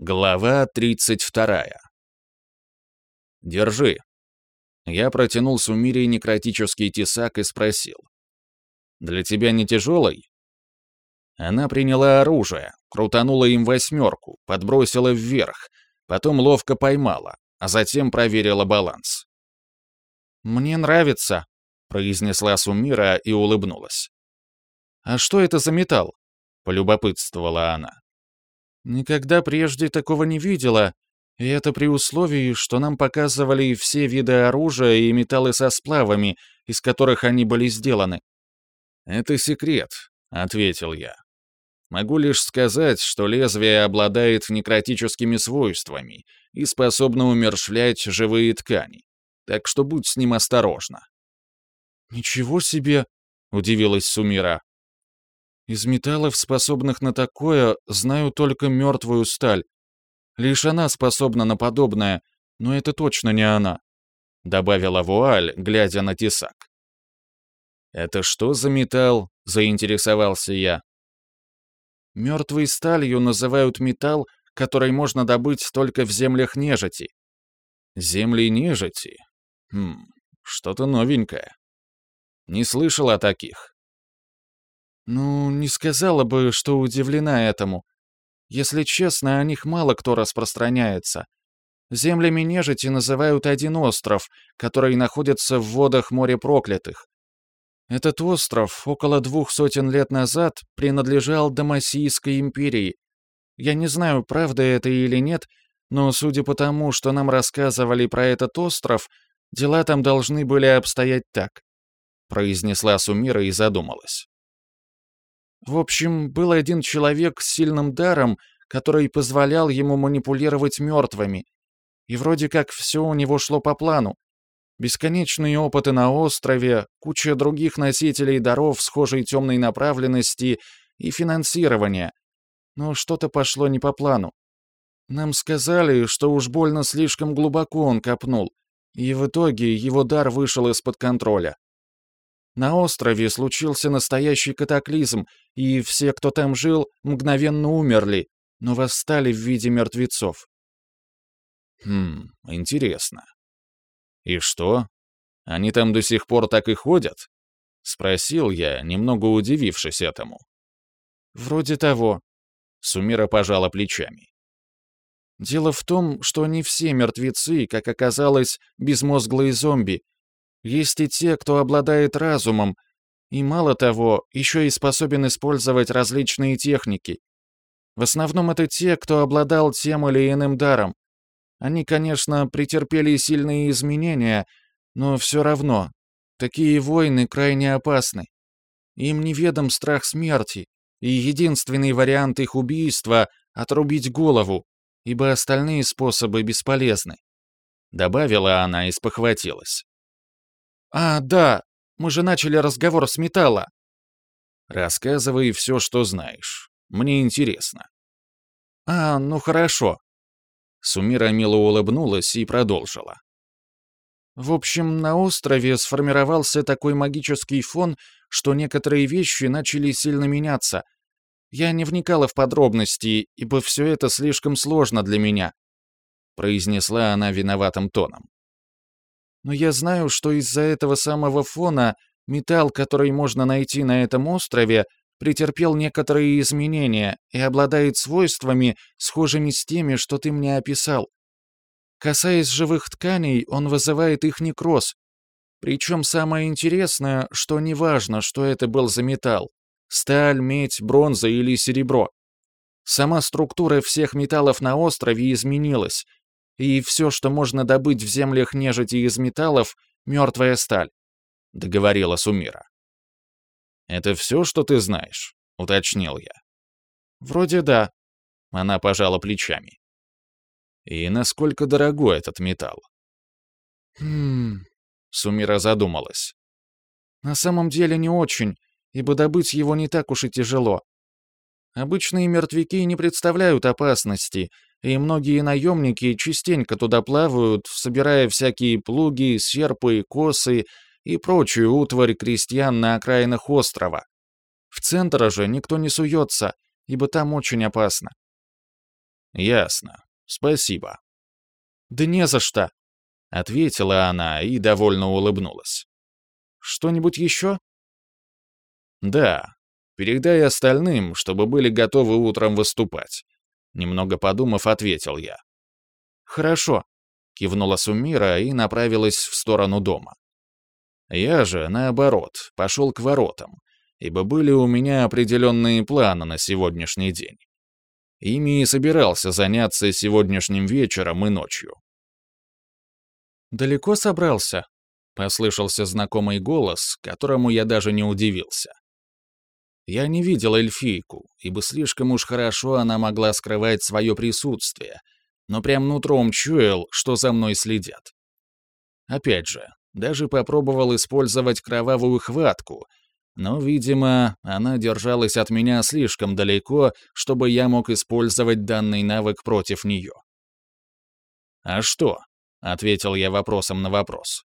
Глава 32. «Держи». Я протянул Сумире некротический тесак и спросил. «Для тебя не тяжелый?» Она приняла оружие, крутанула им восьмерку, подбросила вверх, потом ловко поймала, а затем проверила баланс. «Мне нравится», — произнесла Сумира и улыбнулась. «А что это за металл?» — полюбопытствовала она. Никогда прежде такого не видела, и это при условии, что нам показывали все виды оружия и металлы со сплавами, из которых они были сделаны. «Это секрет», — ответил я. «Могу лишь сказать, что лезвие обладает некротическими свойствами и способно умершвлять живые ткани, так что будь с ним осторожна». «Ничего себе!» — удивилась Сумира. Из металлов, способных на такое, знаю только мертвую сталь. Лишь она способна на подобное, но это точно не она», — добавила Вуаль, глядя на тесак. «Это что за металл?» — заинтересовался я. «Мертвой сталью называют металл, который можно добыть только в землях нежити». «Земли нежити? Хм, что-то новенькое. Не слышал о таких. Ну, не сказала бы, что удивлена этому. Если честно, о них мало кто распространяется. Землями нежити называют один остров, который находится в водах моря проклятых. Этот остров около двух сотен лет назад принадлежал Дамасийской империи. Я не знаю, правда это или нет, но судя по тому, что нам рассказывали про этот остров, дела там должны были обстоять так», — произнесла Сумира и задумалась. В общем, был один человек с сильным даром, который позволял ему манипулировать мертвыми. И вроде как все у него шло по плану. Бесконечные опыты на острове, куча других носителей даров схожей темной направленности и финансирования. Но что-то пошло не по плану. Нам сказали, что уж больно слишком глубоко он копнул, и в итоге его дар вышел из-под контроля. На острове случился настоящий катаклизм, и все, кто там жил, мгновенно умерли, но восстали в виде мертвецов. Хм, интересно. И что? Они там до сих пор так и ходят? Спросил я, немного удивившись этому. Вроде того. Сумира пожала плечами. Дело в том, что не все мертвецы, как оказалось, безмозглые зомби, есть и те, кто обладает разумом, и мало того, еще и способен использовать различные техники. В основном это те, кто обладал тем или иным даром. Они, конечно, претерпели сильные изменения, но все равно, такие войны крайне опасны. Им неведом страх смерти, и единственный вариант их убийства — отрубить голову, ибо остальные способы бесполезны. Добавила она и спохватилась. «А, да, мы же начали разговор с металла». «Рассказывай все, что знаешь. Мне интересно». «А, ну хорошо». Сумира мило улыбнулась и продолжила. В общем, на острове сформировался такой магический фон, что некоторые вещи начали сильно меняться. Я не вникала в подробности, ибо все это слишком сложно для меня», — произнесла она виноватым тоном. Но я знаю, что из-за этого самого фона металл, который можно найти на этом острове, претерпел некоторые изменения и обладает свойствами, схожими с теми, что ты мне описал. Касаясь живых тканей, он вызывает их некроз. Причем самое интересное, что неважно, что это был за металл — сталь, медь, бронза или серебро. Сама структура всех металлов на острове изменилась, и все, что можно добыть в землях нежити из металлов, — мертвая сталь», — договорила Сумира. «Это все, что ты знаешь?» — уточнил я. «Вроде да», — она пожала плечами. «И насколько дорогой этот металл?» «Хм...» — Сумира задумалась. «На самом деле не очень, ибо добыть его не так уж и тяжело. Обычные мертвяки не представляют опасности, и многие наемники частенько туда плавают, собирая всякие плуги, серпы, косы и прочую утварь крестьян на окраинах острова. В центр же никто не суется, ибо там очень опасно. Ясно. Спасибо. Да не за что, ответила она и довольно улыбнулась. Что-нибудь еще? Да. Передай остальным, чтобы были готовы утром выступать. Немного подумав, ответил я. Хорошо, кивнула Сумира и направилась в сторону дома. Я же, наоборот, пошел к воротам, ибо были у меня определенные планы на сегодняшний день. Ими и собирался заняться сегодняшним вечером и ночью. «Далеко собрался?» — послышался знакомый голос, которому я даже не удивился. Я не видел эльфийку, ибо слишком уж хорошо она могла скрывать свое присутствие, но прям нутром чуял, что за мной следят. Опять же, даже попробовал использовать кровавую хватку, но, видимо, она держалась от меня слишком далеко, чтобы я мог использовать данный навык против нее. «А что?» — ответил я вопросом на вопрос.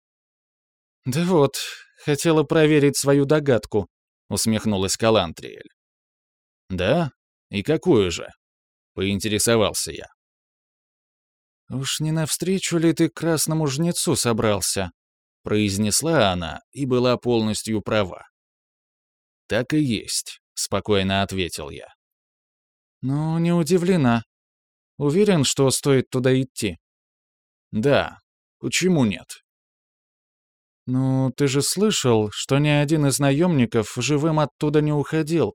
«Да вот, хотела проверить свою догадку», — усмехнулась Калантриэль. «Да? И какую же?» — поинтересовался я. «Уж не навстречу ли ты к красному жнецу собрался?» — произнесла она и была полностью права. «Так и есть», — спокойно ответил я. «Ну, не удивлена. Уверен, что стоит туда идти?» «Да. Почему нет?» «Ну, ты же слышал, что ни один из наемников живым оттуда не уходил.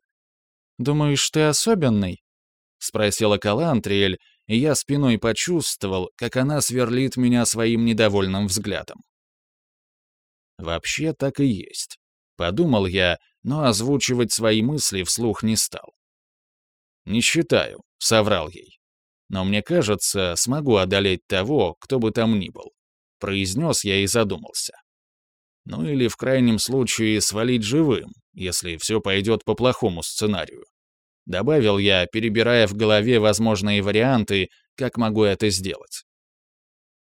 Думаешь, ты особенный?» — спросила Калантриэль, и я спиной почувствовал, как она сверлит меня своим недовольным взглядом. Вообще так и есть. Подумал я, но озвучивать свои мысли вслух не стал. «Не считаю», — соврал ей. «Но мне кажется, смогу одолеть того, кто бы там ни был», — произнес я и задумался. Ну или в крайнем случае свалить живым, если все пойдет по плохому сценарию. Добавил я, перебирая в голове возможные варианты, как могу это сделать.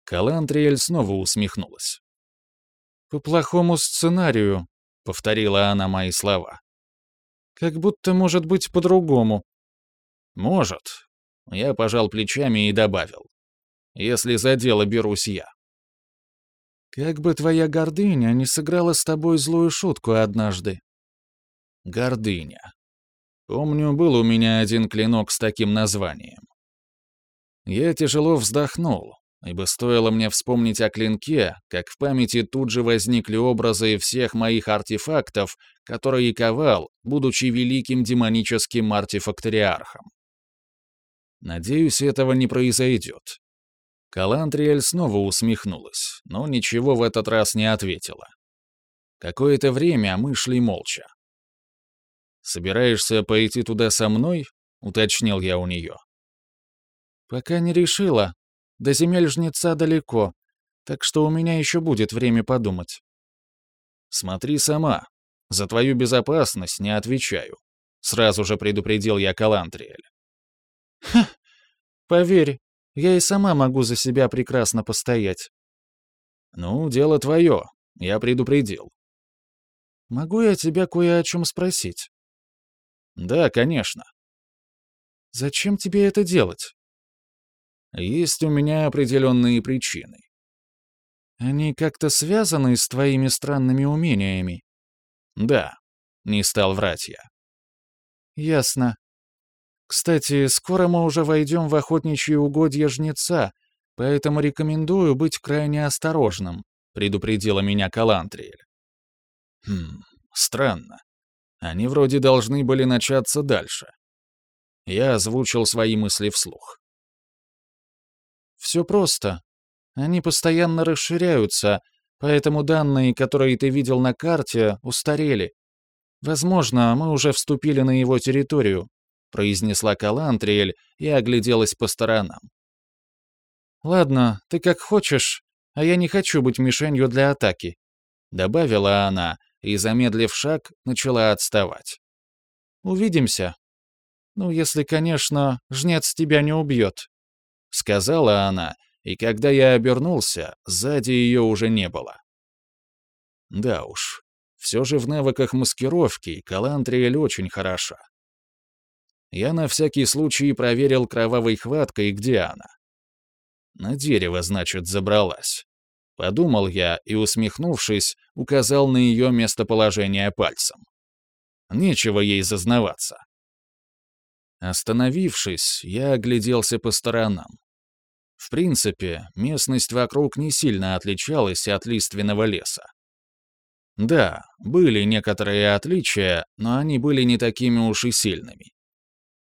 Калантриэль снова усмехнулась. «По плохому сценарию», — повторила она мои слова. «Как будто может быть по-другому». «Может». Я пожал плечами и добавил. «Если за дело берусь я». «Как бы твоя гордыня не сыграла с тобой злую шутку однажды». «Гордыня». Помню, был у меня один клинок с таким названием. Я тяжело вздохнул, ибо стоило мне вспомнить о клинке, как в памяти тут же возникли образы всех моих артефактов, которые ковал, будучи великим демоническим артефакториархом. Надеюсь, этого не произойдет. Калантриэль снова усмехнулась, но ничего в этот раз не ответила. Какое-то время мы шли молча. «Собираешься пойти туда со мной?» — уточнил я у нее. «Пока не решила», до земель жнеца далеко, так что у меня еще будет время подумать. Смотри сама. За твою безопасность не отвечаю. Сразу же предупредил я Калантриэль. Ха, поверь, я и сама могу за себя прекрасно постоять. Ну, дело твое. Я предупредил. Могу я тебя кое о чем спросить? Да, конечно. Зачем тебе это делать? Есть у меня определенные причины. Они как-то связаны с твоими странными умениями? Да, не стал врать я. Ясно. Кстати, скоро мы уже войдем в охотничьи угодья жнеца, поэтому рекомендую быть крайне осторожным, предупредила меня Калантриэль. Хм, странно. Они вроде должны были начаться дальше. Я озвучил свои мысли вслух. Все просто. Они постоянно расширяются, поэтому данные, которые ты видел на карте, устарели. Возможно, мы уже вступили на его территорию, произнесла Калантриэль и огляделась по сторонам. Ладно, ты как хочешь, а я не хочу быть мишенью для атаки, добавила она и, замедлив шаг, начала отставать. Увидимся. Ну, если, конечно, жнец тебя не убьет. — сказала она, и когда я обернулся, сзади ее уже не было. Да уж, все же в навыках маскировки Калантриэль очень хороша. Я на всякий случай проверил кровавой хваткой, где она. На дерево, значит, забралась. Подумал я и, усмехнувшись, указал на ее местоположение пальцем. Нечего ей зазнаваться. Остановившись, я огляделся по сторонам. В принципе, местность вокруг не сильно отличалась от лиственного леса. Да, были некоторые отличия, но они были не такими уж и сильными.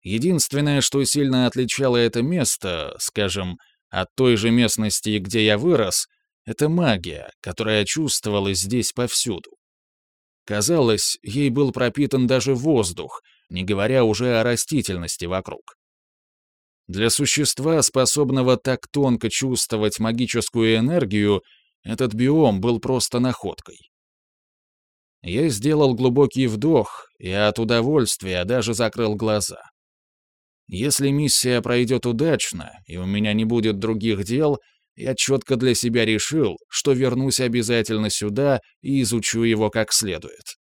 Единственное, что сильно отличало это место, скажем, от той же местности, где я вырос, это магия, которая чувствовалась здесь повсюду. Казалось, ей был пропитан даже воздух, не говоря уже о растительности вокруг. Для существа, способного так тонко чувствовать магическую энергию, этот биом был просто находкой. Я сделал глубокий вдох и от удовольствия даже закрыл глаза. Если миссия пройдет удачно, и у меня не будет других дел, я четко для себя решил, что вернусь обязательно сюда и изучу его как следует.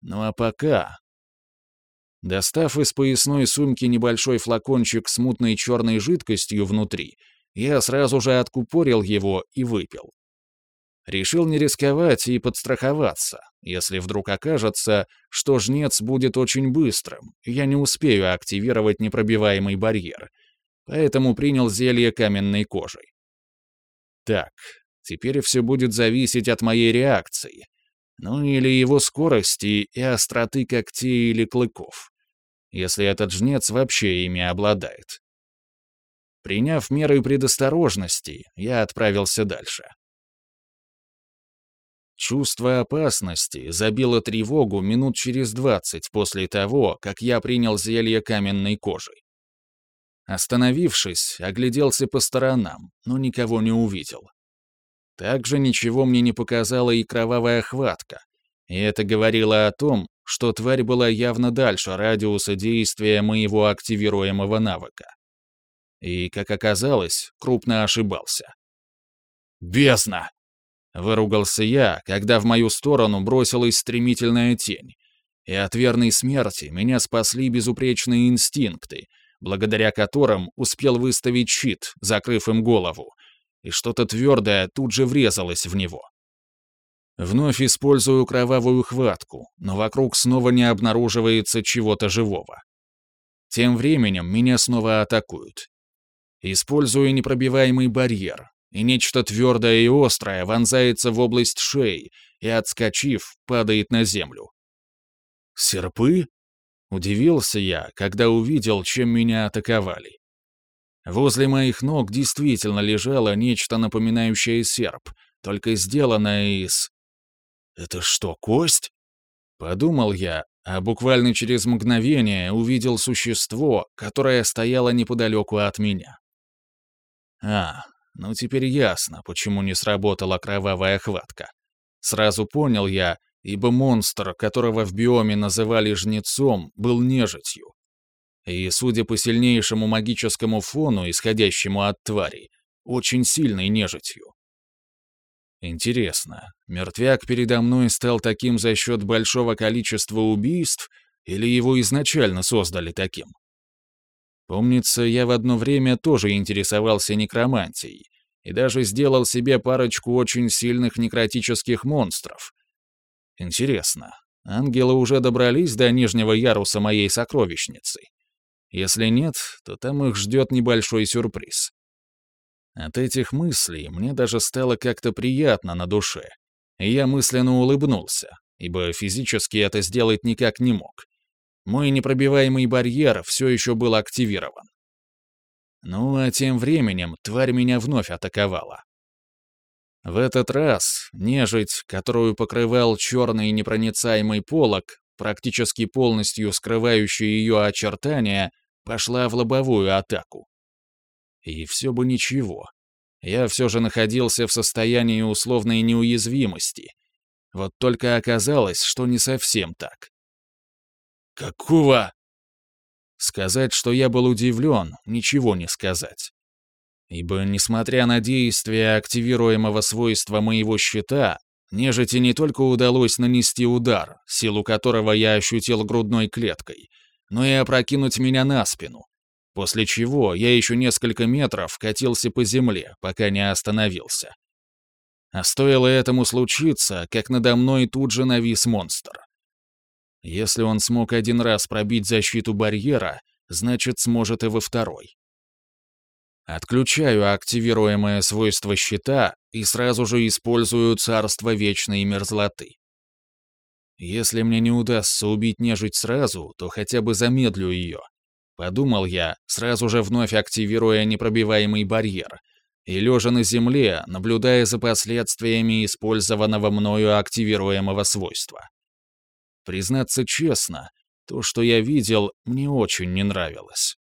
Ну а пока... Достав из поясной сумки небольшой флакончик с мутной черной жидкостью внутри, я сразу же откупорил его и выпил. Решил не рисковать и подстраховаться, если вдруг окажется, что жнец будет очень быстрым, я не успею активировать непробиваемый барьер, поэтому принял зелье каменной кожей. Так, теперь все будет зависеть от моей реакции, ну или его скорости и остроты когтей или клыков, если этот жнец вообще ими обладает. Приняв меры предосторожности, я отправился дальше. Чувство опасности забило тревогу минут через двадцать после того, как я принял зелье каменной кожей. Остановившись, огляделся по сторонам, но никого не увидел. Также ничего мне не показала и кровавая хватка, и это говорило о том, что тварь была явно дальше радиуса действия моего активируемого навыка. И, как оказалось, крупно ошибался. «Бездна!» Выругался я, когда в мою сторону бросилась стремительная тень. И от верной смерти меня спасли безупречные инстинкты, благодаря которым успел выставить щит, закрыв им голову, и что-то твердое тут же врезалось в него. Вновь использую кровавую хватку, но вокруг снова не обнаруживается чего-то живого. Тем временем меня снова атакуют. Использую непробиваемый барьер, и нечто твердое и острое вонзается в область шеи и, отскочив, падает на землю. «Серпы?» — удивился я, когда увидел, чем меня атаковали. Возле моих ног действительно лежало нечто напоминающее серп, только сделанное из... «Это что, кость?» Подумал я, а буквально через мгновение увидел существо, которое стояло неподалеку от меня. А, ну теперь ясно, почему не сработала кровавая хватка. Сразу понял я, ибо монстр, которого в биоме называли жнецом, был нежитью. И, судя по сильнейшему магическому фону, исходящему от тварей, очень сильной нежитью. Интересно, мертвяк передо мной стал таким за счет большого количества убийств, или его изначально создали таким? Помнится, я в одно время тоже интересовался некромантией и даже сделал себе парочку очень сильных некротических монстров. Интересно, ангелы уже добрались до нижнего яруса моей сокровищницы? Если нет, то там их ждет небольшой сюрприз. От этих мыслей мне даже стало как-то приятно на душе, и я мысленно улыбнулся, ибо физически это сделать никак не мог. Мой непробиваемый барьер все еще был активирован. Ну а тем временем тварь меня вновь атаковала. В этот раз нежить, которую покрывал черный непроницаемый полог, практически полностью скрывающий ее очертания, пошла в лобовую атаку. И все бы ничего. Я все же находился в состоянии условной неуязвимости. Вот только оказалось, что не совсем так. «Какого?» Сказать, что я был удивлен, ничего не сказать. Ибо, несмотря на действие активируемого свойства моего щита, нежити не только удалось нанести удар, силу которого я ощутил грудной клеткой, но и опрокинуть меня на спину, после чего я еще несколько метров катился по земле, пока не остановился. А стоило этому случиться, как надо мной тут же навис монстр. Если он смог один раз пробить защиту барьера, значит, сможет и во второй. Отключаю активируемое свойство щита и сразу же использую царство вечной мерзлоты. Если мне не удастся убить нежить сразу, то хотя бы замедлю ее. Подумал я, сразу же вновь активируя непробиваемый барьер, и лежа на земле, наблюдая за последствиями использованного мною активируемого свойства. Признаться честно, то, что я видел, мне очень не нравилось.